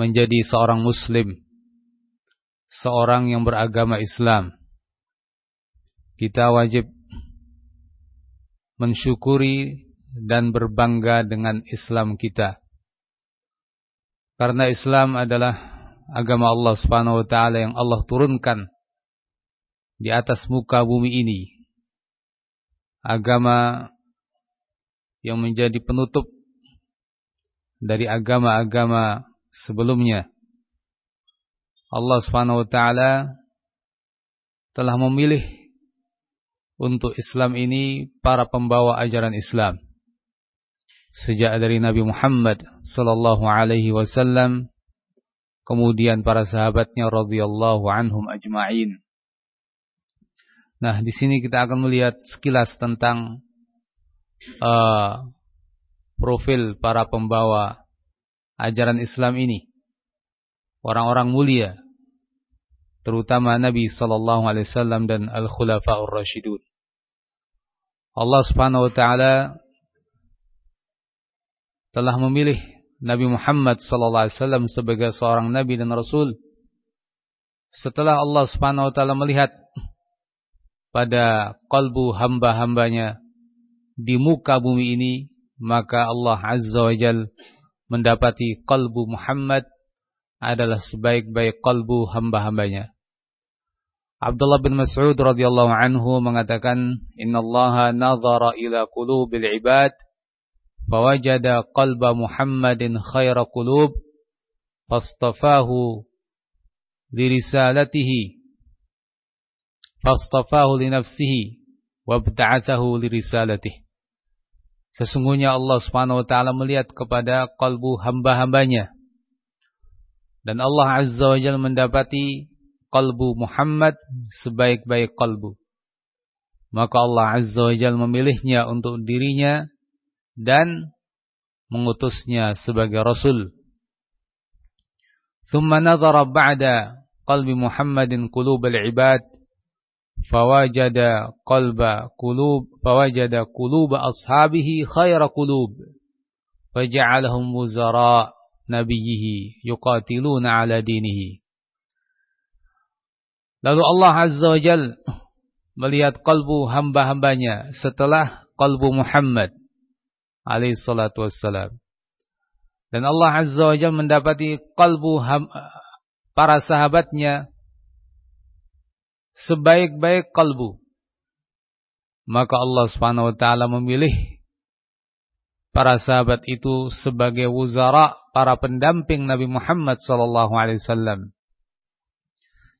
menjadi seorang muslim, seorang yang beragama Islam, kita wajib mensyukuri dan berbangga dengan Islam kita. Karena Islam adalah agama Allah Subhanahu wa taala yang Allah turunkan di atas muka bumi ini. Agama yang menjadi penutup dari agama-agama sebelumnya. Allah Subhanahu wa taala telah memilih untuk Islam ini para pembawa ajaran Islam. Sejak dari Nabi Muhammad sallallahu alaihi wasallam kemudian para sahabatnya radhiyallahu anhum ajma'in. Nah, di sini kita akan melihat sekilas tentang uh, profil para pembawa ajaran Islam ini. Orang-orang mulia, terutama Nabi sallallahu alaihi wasallam dan al-khulafaur rasyidun. Allah Subhanahu wa taala telah memilih Nabi Muhammad sallallahu alaihi wasallam sebagai seorang nabi dan rasul. Setelah Allah Subhanahu wa taala melihat pada kalbu hamba-hambanya di muka bumi ini, maka Allah Azza wa Jal mendapati kalbu Muhammad adalah sebaik-baik kalbu hamba-hambanya. Abdullah bin Mas'ud radhiyallahu anhu mengatakan, "Inna Allah nazara ila qulubil ibad, fawajada qalba Muhammadin khaira qulub, fastafahu li risalatihi fastafahu li nafsihi wabta'athahu li risalatih. Sesungguhnya Allah Subhanahu wa taala melihat kepada kalbu hamba-hambanya. Dan Allah Azza wa Jalla mendapati kalbu Muhammad sebaik-baik kalbu. Maka Allah Azza wa Jalla memilihnya untuk dirinya dan mengutusnya sebagai rasul. Thumma nazara ba'da qalbi Muhammadin qulubal ibad fawajada qalba kulub, fawajada qulub ashabihi khayra kulub, faja'alahum wuzara nabiyhi yuqatiluna ala dinihi Lalu Allah Azza wa Jal melihat kalbu hamba-hambanya setelah kalbu Muhammad alaihi salatu wassalam. Dan Allah Azza wa Jal mendapati kalbu para sahabatnya sebaik-baik kalbu. Maka Allah Subhanahu wa taala memilih para sahabat itu sebagai wuzara, para pendamping Nabi Muhammad sallallahu alaihi wasallam.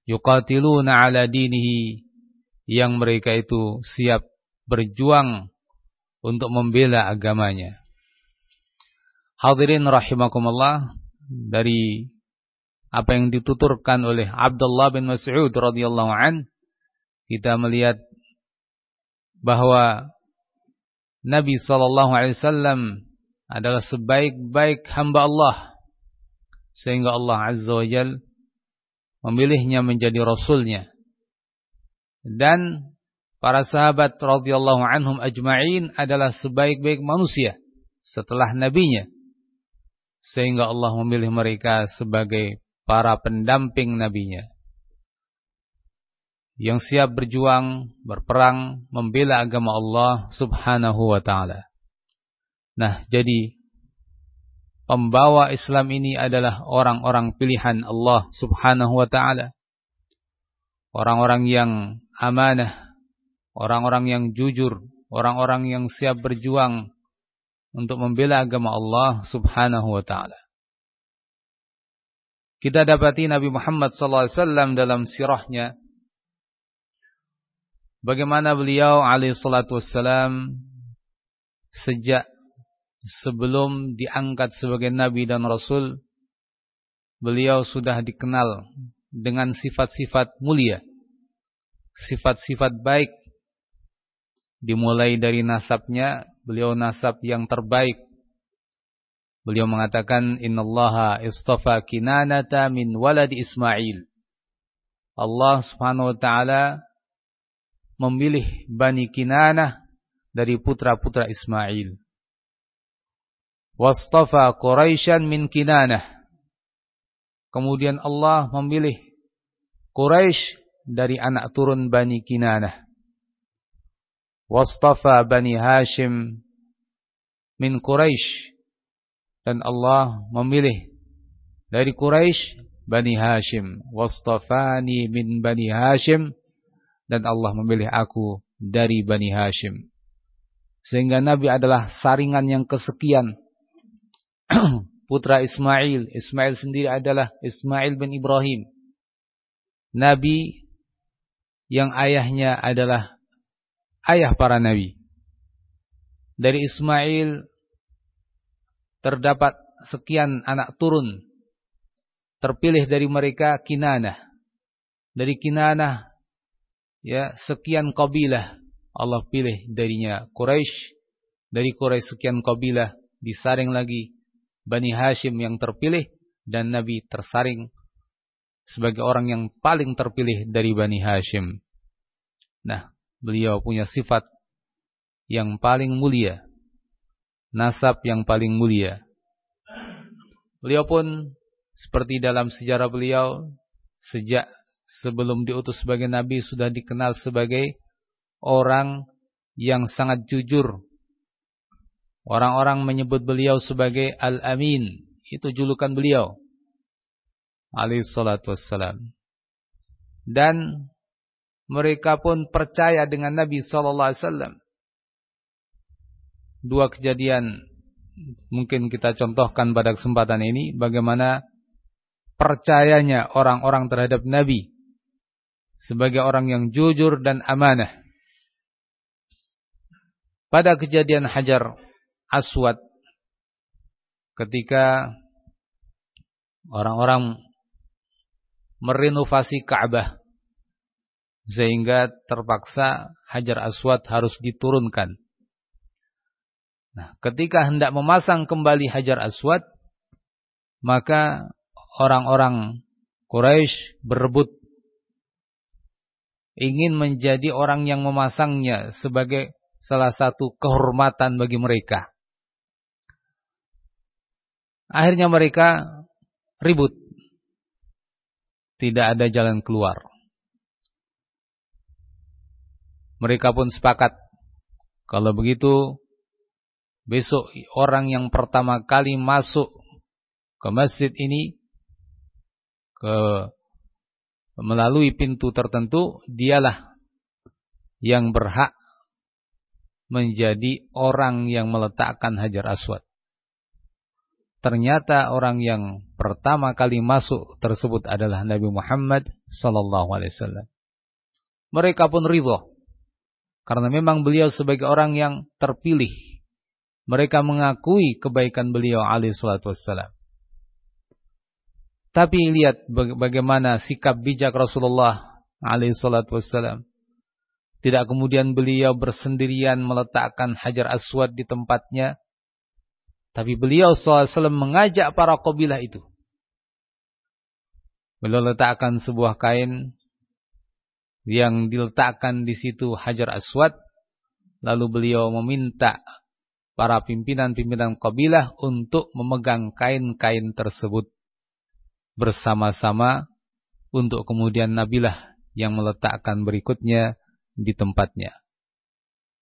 Yuqatiluna ala dinihi yang mereka itu siap berjuang untuk membela agamanya. Hadirin rahimakumullah dari apa yang dituturkan oleh Abdullah bin Mas'ud radhiyallahu an kita melihat bahwa Nabi sallallahu alaihi wasallam adalah sebaik-baik hamba Allah. Sehingga Allah azza wa jal memilihnya menjadi rasulnya. Dan para sahabat radhiyallahu anhum ajma'in adalah sebaik-baik manusia setelah nabinya. Sehingga Allah memilih mereka sebagai para pendamping nabinya yang siap berjuang, berperang, membela agama Allah subhanahu wa ta'ala. Nah, jadi pembawa Islam ini adalah orang-orang pilihan Allah subhanahu wa ta'ala. Orang-orang yang amanah, orang-orang yang jujur, orang-orang yang siap berjuang untuk membela agama Allah subhanahu wa ta'ala. Kita dapati Nabi Muhammad SAW dalam sirahnya. Bagaimana beliau alaihi salatu wassalam sejak sebelum diangkat sebagai Nabi dan Rasul. Beliau sudah dikenal dengan sifat-sifat mulia. Sifat-sifat baik. Dimulai dari nasabnya, beliau nasab yang terbaik Beliau mengatakan innallaha istafa kinanata min waladi Ismail. Allah Subhanahu wa taala memilih Bani Kinanah dari putra-putra Ismail. Wastafa Quraisyan min Kinanah Kemudian Allah memilih Quraisy dari anak turun Bani Kinanah. Wastafa Bani Hashim min Quraisy dan Allah memilih dari Quraisy Bani Hashim. Wastafani min Bani Hashim dan Allah memilih aku dari Bani Hashim. Sehingga Nabi adalah saringan yang kesekian putra Ismail. Ismail sendiri adalah Ismail bin Ibrahim. Nabi yang ayahnya adalah ayah para nabi. Dari Ismail terdapat sekian anak turun. Terpilih dari mereka Kinanah. Dari Kinanah ya sekian kabilah Allah pilih darinya Quraisy. Dari Quraisy sekian kabilah disaring lagi Bani Hashim yang terpilih dan Nabi tersaring sebagai orang yang paling terpilih dari Bani Hashim. Nah, beliau punya sifat yang paling mulia, nasab yang paling mulia. Beliau pun seperti dalam sejarah beliau sejak sebelum diutus sebagai nabi sudah dikenal sebagai orang yang sangat jujur Orang-orang menyebut beliau sebagai Al-Amin. Itu julukan beliau. Alaihi salatu wassalam. Dan mereka pun percaya dengan Nabi sallallahu alaihi wasallam. Dua kejadian mungkin kita contohkan pada kesempatan ini bagaimana percayanya orang-orang terhadap Nabi sebagai orang yang jujur dan amanah. Pada kejadian Hajar Aswad ketika orang-orang merenovasi Ka'bah sehingga terpaksa Hajar Aswad harus diturunkan. Nah, ketika hendak memasang kembali Hajar Aswad, maka orang-orang Quraisy berebut ingin menjadi orang yang memasangnya sebagai salah satu kehormatan bagi mereka. Akhirnya mereka ribut. Tidak ada jalan keluar. Mereka pun sepakat. Kalau begitu, besok orang yang pertama kali masuk ke masjid ini, ke melalui pintu tertentu, dialah yang berhak menjadi orang yang meletakkan hajar aswad ternyata orang yang pertama kali masuk tersebut adalah Nabi Muhammad sallallahu alaihi wasallam. Mereka pun ridho karena memang beliau sebagai orang yang terpilih. Mereka mengakui kebaikan beliau alaihi salatu wassalam. Tapi lihat bagaimana sikap bijak Rasulullah alaihi salatu wassalam. Tidak kemudian beliau bersendirian meletakkan hajar aswad di tempatnya tapi beliau SAW mengajak para kabilah itu. Beliau letakkan sebuah kain yang diletakkan di situ Hajar Aswad. Lalu beliau meminta para pimpinan-pimpinan kabilah untuk memegang kain-kain tersebut bersama-sama untuk kemudian Nabilah yang meletakkan berikutnya di tempatnya.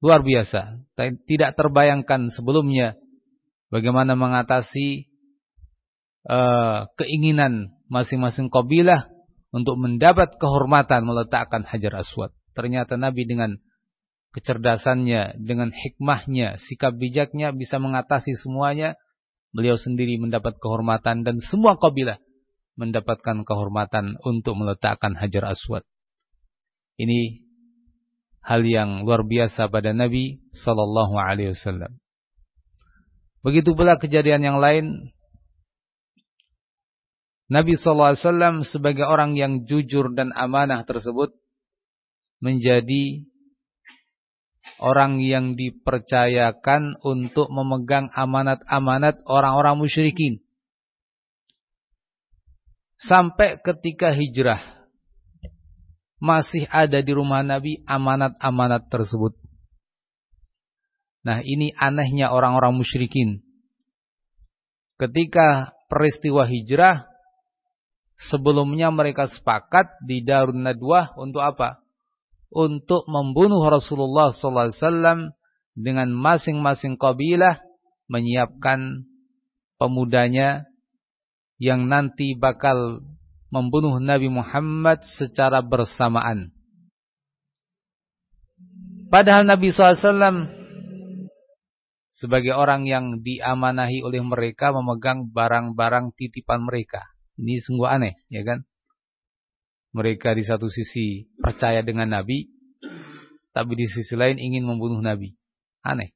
Luar biasa. Tidak terbayangkan sebelumnya bagaimana mengatasi uh, keinginan masing-masing kabilah untuk mendapat kehormatan meletakkan hajar aswad. Ternyata Nabi dengan kecerdasannya, dengan hikmahnya, sikap bijaknya bisa mengatasi semuanya. Beliau sendiri mendapat kehormatan dan semua kabilah mendapatkan kehormatan untuk meletakkan hajar aswad. Ini hal yang luar biasa pada Nabi sallallahu alaihi wasallam. Begitu pula kejadian yang lain. Nabi SAW sebagai orang yang jujur dan amanah tersebut menjadi orang yang dipercayakan untuk memegang amanat-amanat orang-orang musyrikin. Sampai ketika hijrah masih ada di rumah Nabi amanat-amanat tersebut. Nah ini anehnya orang-orang musyrikin. Ketika peristiwa hijrah, Sebelumnya mereka sepakat di Darun Nadwah untuk apa? Untuk membunuh Rasulullah sallallahu alaihi wasallam dengan masing-masing kabilah menyiapkan pemudanya yang nanti bakal membunuh Nabi Muhammad secara bersamaan. Padahal Nabi SAW sebagai orang yang diamanahi oleh mereka memegang barang-barang titipan mereka. Ini sungguh aneh, ya kan? Mereka di satu sisi percaya dengan Nabi, tapi di sisi lain ingin membunuh Nabi. Aneh.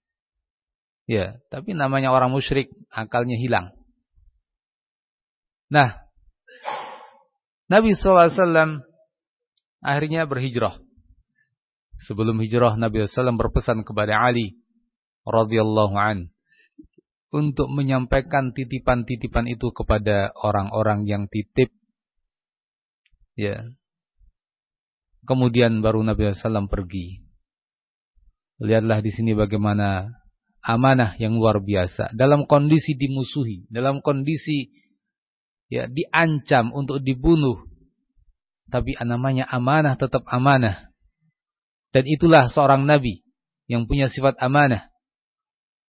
Ya, tapi namanya orang musyrik, akalnya hilang. Nah, Nabi SAW akhirnya berhijrah. Sebelum hijrah Nabi SAW berpesan kepada Ali radhiyallahu an untuk menyampaikan titipan-titipan itu kepada orang-orang yang titip. Ya. Kemudian baru Nabi SAW pergi. Lihatlah di sini bagaimana amanah yang luar biasa dalam kondisi dimusuhi, dalam kondisi ya diancam untuk dibunuh. Tapi namanya amanah tetap amanah. Dan itulah seorang nabi yang punya sifat amanah.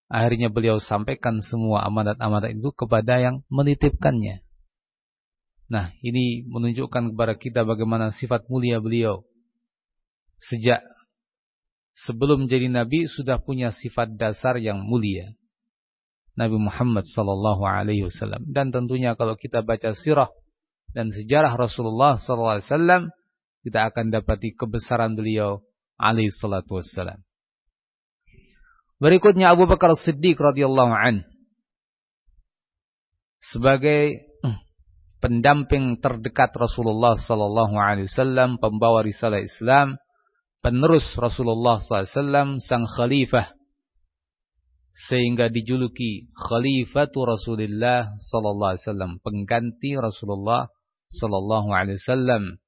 Akhirnya beliau sampaikan semua amanat-amanat itu kepada yang menitipkannya. Nah, ini menunjukkan kepada kita bagaimana sifat mulia beliau. Sejak sebelum jadi nabi sudah punya sifat dasar yang mulia. Nabi Muhammad sallallahu alaihi wasallam dan tentunya kalau kita baca sirah dan sejarah Rasulullah sallallahu alaihi wasallam kita akan dapati kebesaran beliau alaihi salatu wassalam. Berikutnya Abu Bakar Siddiq radhiyallahu an sebagai pendamping terdekat Rasulullah sallallahu alaihi wasallam, pembawa risalah Islam, penerus Rasulullah sallallahu alaihi wasallam, sang khalifah sehingga dijuluki khalifatu Rasulullah sallallahu alaihi wasallam, pengganti Rasulullah sallallahu alaihi wasallam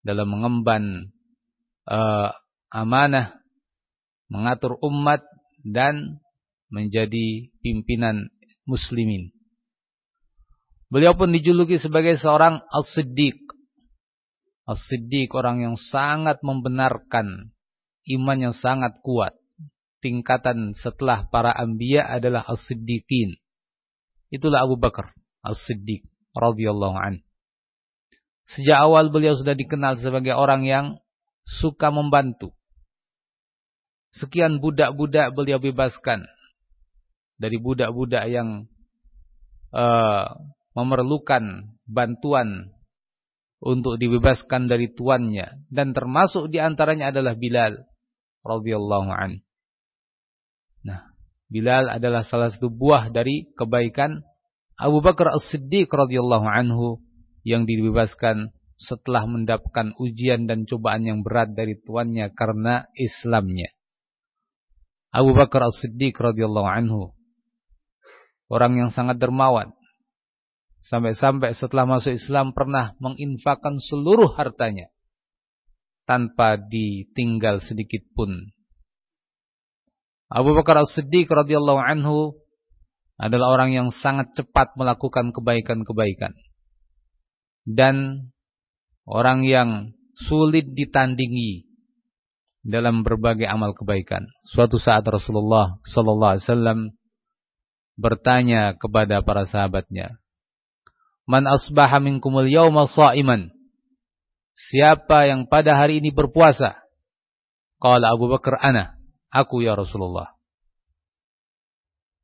dalam mengemban uh, amanah, mengatur umat dan menjadi pimpinan muslimin. Beliau pun dijuluki sebagai seorang as-siddiq. As-siddiq orang yang sangat membenarkan, iman yang sangat kuat. Tingkatan setelah para anbiya adalah as-siddiqin. Itulah Abu Bakar as-siddiq radhiyallahu an. Sejak awal beliau sudah dikenal sebagai orang yang suka membantu. Sekian budak-budak beliau bebaskan dari budak-budak yang uh, memerlukan bantuan untuk dibebaskan dari tuannya dan termasuk di antaranya adalah Bilal radhiyallahu an. Nah, Bilal adalah salah satu buah dari kebaikan Abu Bakar As-Siddiq radhiyallahu anhu yang dibebaskan setelah mendapatkan ujian dan cobaan yang berat dari tuannya karena Islamnya. Abu Bakar As-Siddiq radhiyallahu anhu orang yang sangat dermawan sampai-sampai setelah masuk Islam pernah menginfakkan seluruh hartanya tanpa ditinggal sedikit pun. Abu Bakar As-Siddiq radhiyallahu anhu adalah orang yang sangat cepat melakukan kebaikan-kebaikan dan orang yang sulit ditandingi dalam berbagai amal kebaikan. Suatu saat Rasulullah sallallahu alaihi wasallam bertanya kepada para sahabatnya, "Man asbaha minkumul yawma sha'iman?" Siapa yang pada hari ini berpuasa? Qala Abu Bakar, "Ana." Aku ya Rasulullah.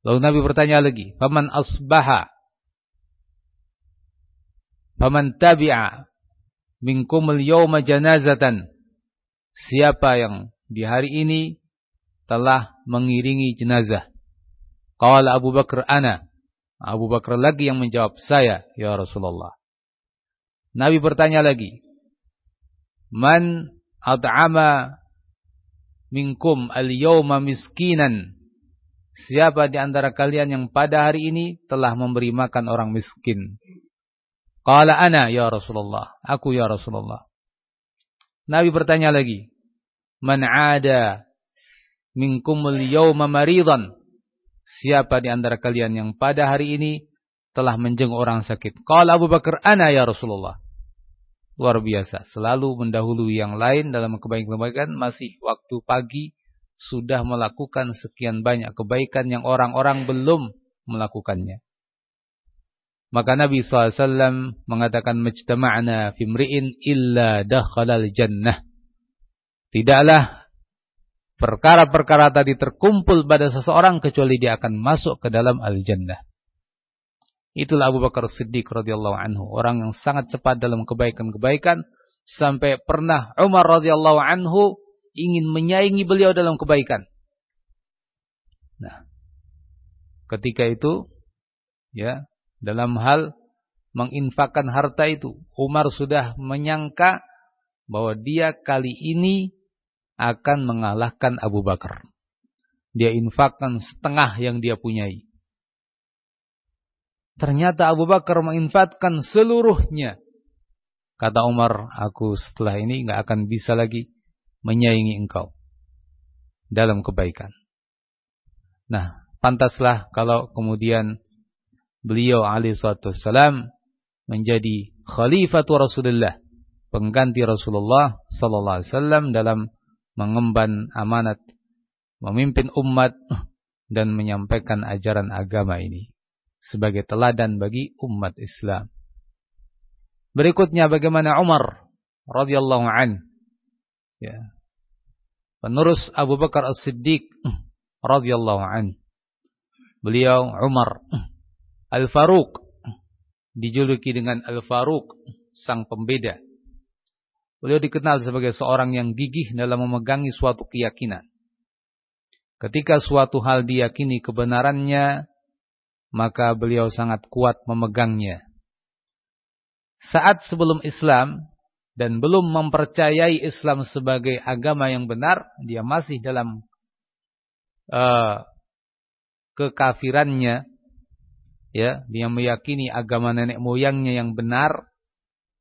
Lalu Nabi bertanya lagi, "Faman asbaha?" Faman tabi'a minkumul yawma janazatan. Siapa yang di hari ini telah mengiringi jenazah. Qala Abu Bakar ana. Abu Bakar lagi yang menjawab saya ya Rasulullah. Nabi bertanya lagi. Man at'ama minkum al-yawma miskinan. Siapa di antara kalian yang pada hari ini telah memberi makan orang miskin? Qala ana ya Rasulullah. Aku ya Rasulullah. Nabi bertanya lagi. Man ada minkumul yawma maridan. Siapa di antara kalian yang pada hari ini telah menjenguk orang sakit. Qala Abu Bakar, "Ana ya Rasulullah." Luar biasa, selalu mendahului yang lain dalam kebaikan-kebaikan, masih waktu pagi sudah melakukan sekian banyak kebaikan yang orang-orang belum melakukannya. Maka Nabi SAW mengatakan majtama'na fimri'in illa dakhalal jannah. Tidaklah perkara-perkara tadi terkumpul pada seseorang kecuali dia akan masuk ke dalam al-jannah. Itulah Abu Bakar Siddiq radhiyallahu anhu, orang yang sangat cepat dalam kebaikan-kebaikan sampai pernah Umar radhiyallahu anhu ingin menyaingi beliau dalam kebaikan. Nah, ketika itu ya, dalam hal menginfakkan harta itu, Umar sudah menyangka bahwa dia kali ini akan mengalahkan Abu Bakar. Dia infakkan setengah yang dia punyai. Ternyata Abu Bakar menginfatkan seluruhnya. Kata Umar, aku setelah ini nggak akan bisa lagi menyaingi engkau dalam kebaikan. Nah, pantaslah kalau kemudian beliau alaihi salam menjadi khalifatu Rasulullah, pengganti Rasulullah sallallahu alaihi wasallam dalam mengemban amanat memimpin umat dan menyampaikan ajaran agama ini sebagai teladan bagi umat Islam. Berikutnya bagaimana Umar radhiyallahu an ya. Penerus Abu Bakar As-Siddiq radhiyallahu an. Beliau Umar Al-Faruq dijuluki dengan Al-Faruq sang pembeda. Beliau dikenal sebagai seorang yang gigih dalam memegangi suatu keyakinan. Ketika suatu hal diyakini kebenarannya, maka beliau sangat kuat memegangnya. Saat sebelum Islam dan belum mempercayai Islam sebagai agama yang benar, dia masih dalam uh, kekafirannya. Ya, dia meyakini agama nenek moyangnya yang benar,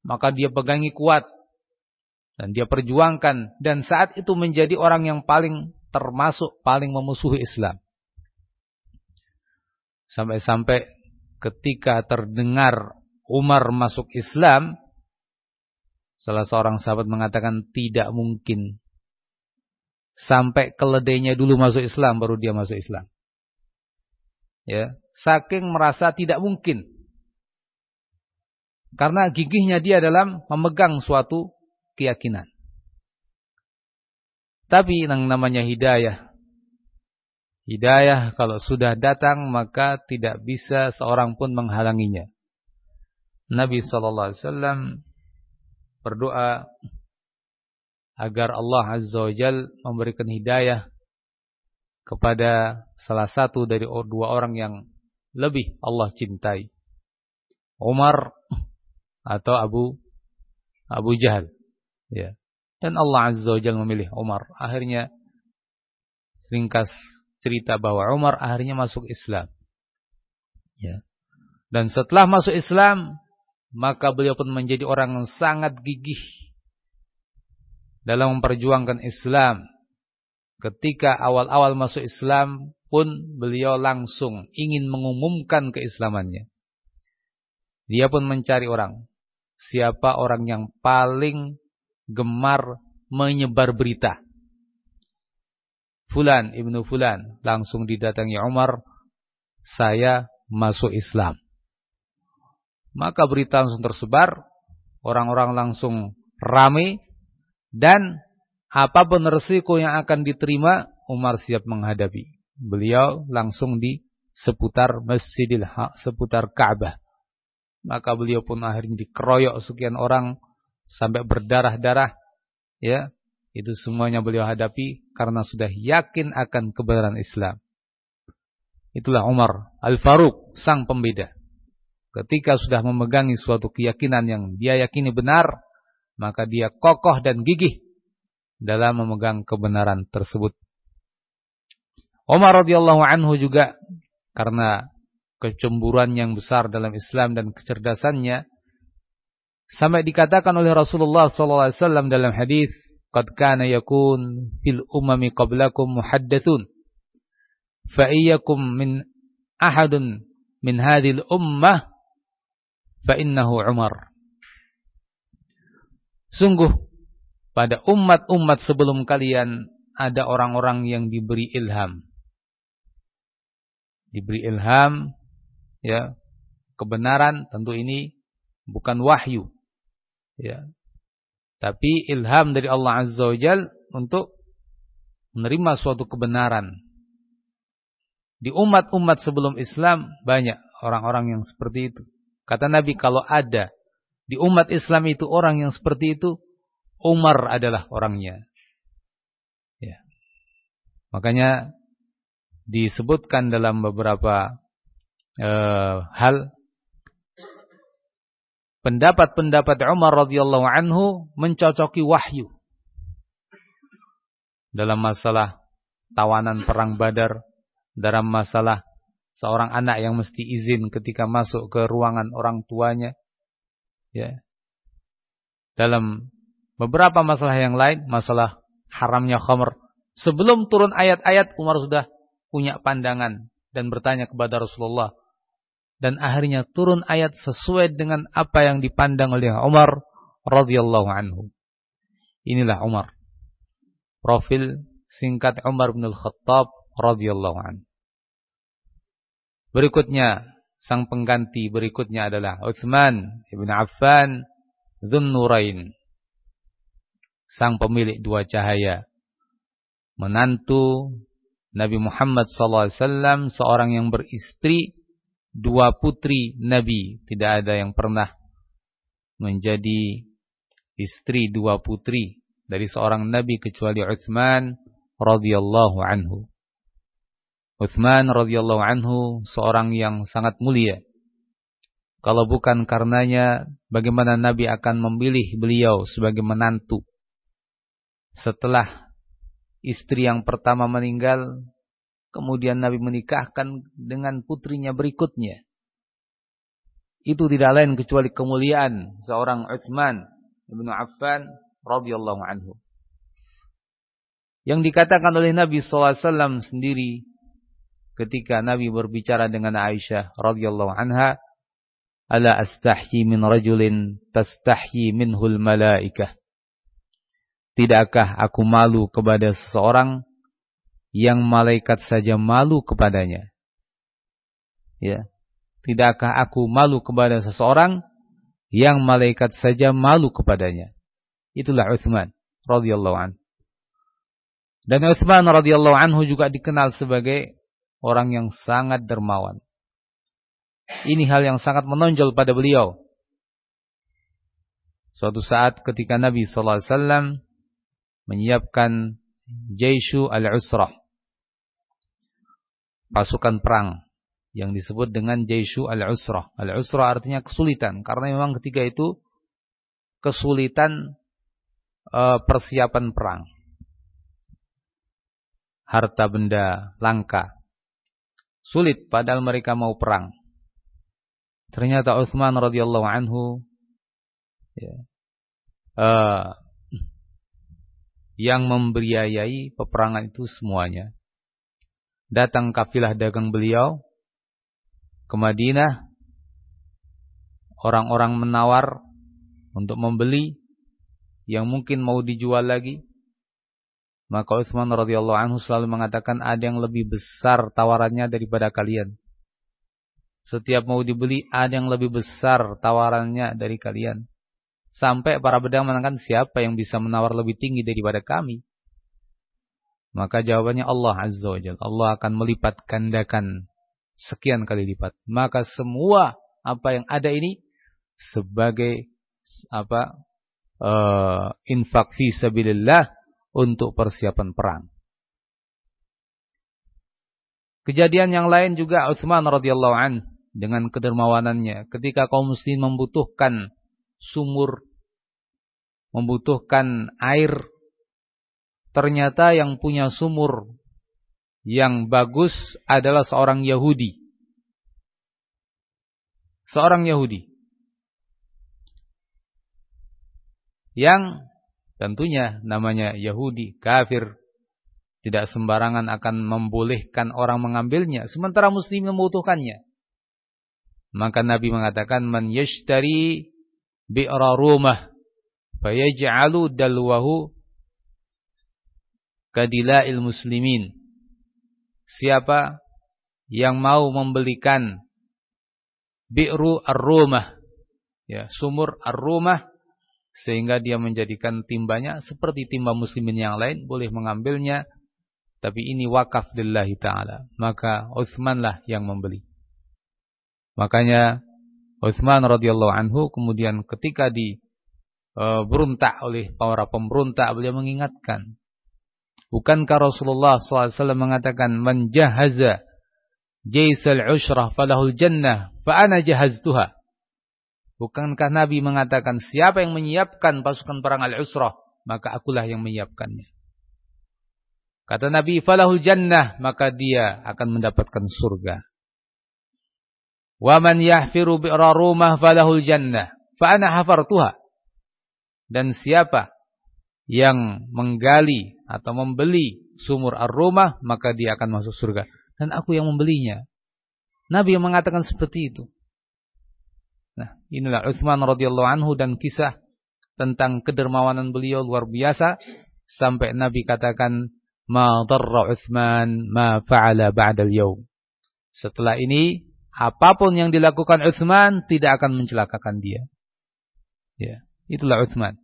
maka dia pegangi kuat dan dia perjuangkan dan saat itu menjadi orang yang paling termasuk paling memusuhi Islam. Sampai-sampai ketika terdengar Umar masuk Islam, salah seorang sahabat mengatakan tidak mungkin. Sampai keledainya dulu masuk Islam, baru dia masuk Islam. Ya, saking merasa tidak mungkin. Karena gigihnya dia dalam memegang suatu keyakinan. Tapi yang namanya hidayah Hidayah kalau sudah datang maka tidak bisa seorang pun menghalanginya. Nabi wasallam berdoa agar Allah azza wajal memberikan hidayah kepada salah satu dari dua orang yang lebih Allah cintai. Umar atau Abu Abu Jahal. Ya. Dan Allah azza wajal memilih Umar. Akhirnya ringkas cerita bahwa Umar akhirnya masuk Islam. Ya. Dan setelah masuk Islam, maka beliau pun menjadi orang yang sangat gigih dalam memperjuangkan Islam. Ketika awal-awal masuk Islam pun beliau langsung ingin mengumumkan keislamannya. Dia pun mencari orang. Siapa orang yang paling gemar menyebar berita. Fulan ibnu Fulan. Langsung didatangi Umar. Saya masuk Islam. Maka berita langsung tersebar. Orang-orang langsung ramai. Dan apa pun resiko yang akan diterima. Umar siap menghadapi. Beliau langsung di seputar Masjidil Haq. Seputar Ka'bah. Maka beliau pun akhirnya dikeroyok sekian orang. Sampai berdarah-darah. Ya, itu semuanya beliau hadapi karena sudah yakin akan kebenaran Islam. Itulah Umar Al-Faruq, sang pembeda. Ketika sudah memegangi suatu keyakinan yang dia yakini benar, maka dia kokoh dan gigih dalam memegang kebenaran tersebut. Umar radhiyallahu anhu juga karena kecemburuan yang besar dalam Islam dan kecerdasannya sampai dikatakan oleh Rasulullah wasallam dalam hadis qad kana yakun fil umami qablakum muhaddatsun fa iyyakum min ahadun min hadhil ummah fa innahu Umar. Sungguh pada umat-umat sebelum kalian ada orang-orang yang diberi ilham. Diberi ilham ya, kebenaran tentu ini bukan wahyu. Ya. Tapi ilham dari Allah Azza wa Jal untuk menerima suatu kebenaran. Di umat-umat sebelum Islam banyak orang-orang yang seperti itu. Kata Nabi kalau ada di umat Islam itu orang yang seperti itu, Umar adalah orangnya. Ya. Makanya disebutkan dalam beberapa uh, hal pendapat-pendapat Umar radhiyallahu anhu mencocoki wahyu dalam masalah tawanan perang Badar, dalam masalah seorang anak yang mesti izin ketika masuk ke ruangan orang tuanya, ya. Dalam beberapa masalah yang lain, masalah haramnya khamr. Sebelum turun ayat-ayat, Umar sudah punya pandangan dan bertanya kepada Rasulullah. Dan akhirnya turun ayat sesuai dengan apa yang dipandang oleh Umar radhiyallahu anhu. Inilah Umar. Profil singkat Umar bin Al-Khattab radhiyallahu anhu. Berikutnya sang pengganti berikutnya adalah Uthman ibn Affan Dhun Nurain sang pemilik dua cahaya menantu Nabi Muhammad SAW seorang yang beristri dua putri Nabi tidak ada yang pernah menjadi istri dua putri dari seorang Nabi kecuali Uthman radhiyallahu anhu Uthman radhiyallahu anhu seorang yang sangat mulia. Kalau bukan karenanya, bagaimana Nabi akan memilih beliau sebagai menantu? Setelah istri yang pertama meninggal, kemudian Nabi menikahkan dengan putrinya berikutnya. Itu tidak lain kecuali kemuliaan seorang Uthman bin Affan radhiyallahu anhu. Yang dikatakan oleh Nabi SAW sendiri ketika Nabi berbicara dengan Aisyah radhiyallahu anha, "Ala astahyi min rajulin tastahyi minhul malaikah?" Tidakkah aku malu kepada seseorang yang malaikat saja malu kepadanya? Ya. Tidakkah aku malu kepada seseorang yang malaikat saja malu kepadanya? Itulah Uthman radhiyallahu anhu. Dan Uthman radhiyallahu anhu juga dikenal sebagai orang yang sangat dermawan. Ini hal yang sangat menonjol pada beliau. Suatu saat ketika Nabi sallallahu alaihi wasallam menyiapkan Jaishu al-Usrah. Pasukan perang yang disebut dengan Jaishu al-Usrah. Al-Usrah artinya kesulitan karena memang ketika itu kesulitan uh, persiapan perang. Harta benda langka Sulit padahal mereka mau perang. Ternyata Uthman radhiyallahu anhu ya, uh, yang membiayai peperangan itu semuanya. Datang kafilah dagang beliau ke Madinah. Orang-orang menawar untuk membeli yang mungkin mau dijual lagi. Maka Uthman radhiyallahu anhu selalu mengatakan ada yang lebih besar tawarannya daripada kalian. Setiap mau dibeli ada yang lebih besar tawarannya dari kalian. Sampai para pedang mengatakan siapa yang bisa menawar lebih tinggi daripada kami. Maka jawabannya Allah Azza wa Jalla. Allah akan melipat gandakan sekian kali lipat. Maka semua apa yang ada ini sebagai apa uh, infak fi sabilillah untuk persiapan perang. Kejadian yang lain juga Uthman radhiyallahu an dengan kedermawanannya ketika kaum muslim membutuhkan sumur membutuhkan air ternyata yang punya sumur yang bagus adalah seorang Yahudi seorang Yahudi yang Tentunya namanya Yahudi, kafir. Tidak sembarangan akan membolehkan orang mengambilnya. Sementara muslim membutuhkannya. Maka Nabi mengatakan man yashtari bi'ra rumah fayaj'alu dalwahu kadila'il muslimin. Siapa yang mau membelikan bi'ru ar-rumah? Ya sumur ar-rumah sehingga dia menjadikan timbanya seperti timba muslimin yang lain boleh mengambilnya tapi ini wakaf lillahi taala. Maka Utsman lah yang membeli. Makanya Utsman radhiyallahu anhu kemudian ketika di e, beruntak oleh para pemberontak beliau mengingatkan Bukankah Rasulullah SAW mengatakan man jahaza jaisal usrah falahul jannah fa ana jahaztuha Bukankah Nabi mengatakan siapa yang menyiapkan pasukan perang al-usrah maka akulah yang menyiapkannya Kata Nabi falahul jannah maka dia akan mendapatkan surga Wa man yahfiru bi'ra rumah falahul jannah. Fa ana hafartuha. Dan siapa yang menggali atau membeli sumur ar-rumah, maka dia akan masuk surga. Dan aku yang membelinya. Nabi yang mengatakan seperti itu. Nah, inilah Uthman radhiyallahu anhu dan kisah tentang kedermawanan beliau luar biasa sampai Nabi katakan ma darra Uthman ma fa'ala ba'dal yaum. Setelah ini apa pun yang dilakukan Uthman tidak akan mencelakakan dia. Ya, itulah Uthman.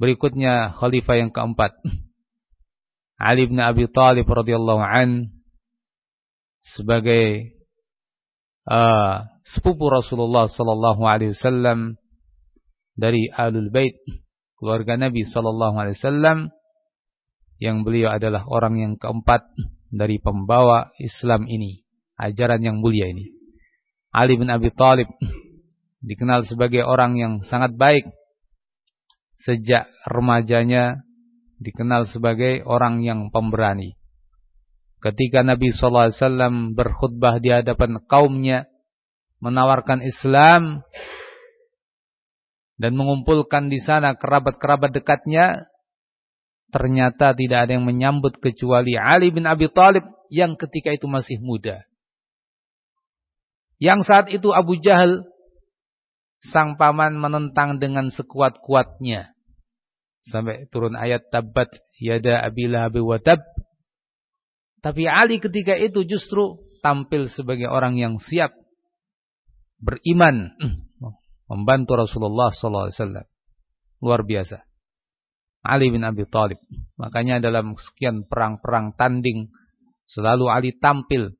Berikutnya khalifah yang keempat. Ali bin Abi Thalib radhiyallahu an sebagai uh, sepupu Rasulullah sallallahu alaihi wasallam dari Ahlul Bait, keluarga Nabi sallallahu alaihi wasallam yang beliau adalah orang yang keempat dari pembawa Islam ini ajaran yang mulia ini. Ali bin Abi Thalib dikenal sebagai orang yang sangat baik. Sejak remajanya dikenal sebagai orang yang pemberani. Ketika Nabi SAW berkhutbah di hadapan kaumnya, menawarkan Islam, dan mengumpulkan di sana kerabat-kerabat dekatnya, ternyata tidak ada yang menyambut kecuali Ali bin Abi Thalib yang ketika itu masih muda. Yang saat itu Abu Jahal sang paman menentang dengan sekuat-kuatnya. Sampai turun ayat tabat yada abila wa. Tapi Ali ketika itu justru tampil sebagai orang yang siap beriman membantu Rasulullah SAW. Luar biasa. Ali bin Abi Thalib. Makanya dalam sekian perang-perang tanding selalu Ali tampil.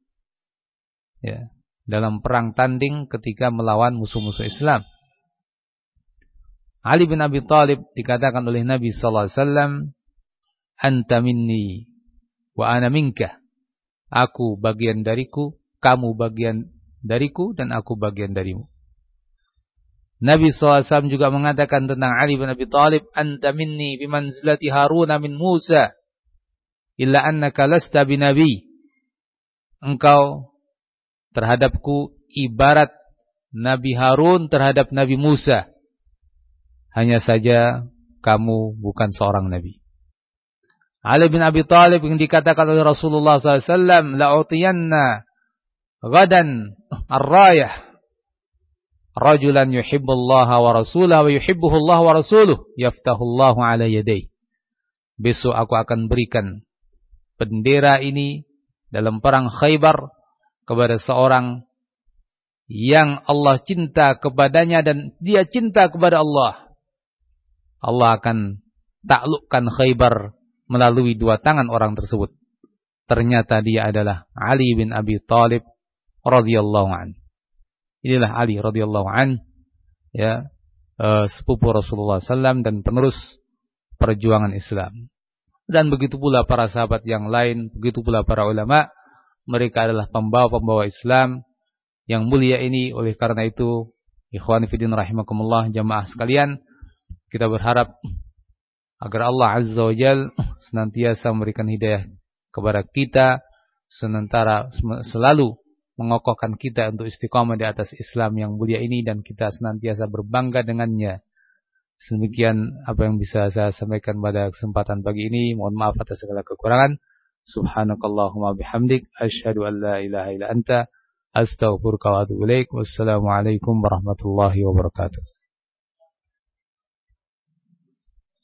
Ya, dalam perang tanding ketika melawan musuh-musuh Islam. Ali bin Abi Thalib dikatakan oleh Nabi sallallahu alaihi wasallam, "Anta minni wa ana minka." Aku bagian dariku, kamu bagian dariku dan aku bagian darimu. Nabi SAW juga mengatakan tentang Ali bin Abi Thalib, "Anta minni bimanzilati Harun min Musa, illa annaka lasta binabi." Engkau terhadapku ibarat Nabi Harun terhadap Nabi Musa. Hanya saja kamu bukan seorang Nabi. Ali bin Abi Talib yang dikatakan oleh Rasulullah SAW, la'utiyanna gadan ar-rayah rajulan yuhibbullaha wa rasulah wa yuhibbuhu Allah wa rasuluh yaftahullahu ala yaday. Besok aku akan berikan bendera ini dalam perang Khaybar kepada seorang yang Allah cinta kepadanya dan dia cinta kepada Allah. Allah akan taklukkan Khaybar melalui dua tangan orang tersebut. Ternyata dia adalah Ali bin Abi Thalib radhiyallahu an. Inilah Ali radhiyallahu an ya uh, sepupu Rasulullah SAW dan penerus perjuangan Islam. Dan begitu pula para sahabat yang lain, begitu pula para ulama mereka adalah pembawa-pembawa Islam yang mulia ini. Oleh karena itu, ikhwan fillah rahimakumullah jamaah sekalian, kita berharap agar Allah Azza wa Jal senantiasa memberikan hidayah kepada kita, sementara selalu mengokohkan kita untuk istiqamah di atas Islam yang mulia ini dan kita senantiasa berbangga dengannya. Demikian apa yang bisa saya sampaikan pada kesempatan pagi ini. Mohon maaf atas segala kekurangan. Subhanakallahumma bihamdik asyhadu an la ilaha illa anta Astaghfiruka wa atubu. Wassalamualaikum warahmatullahi wabarakatuh.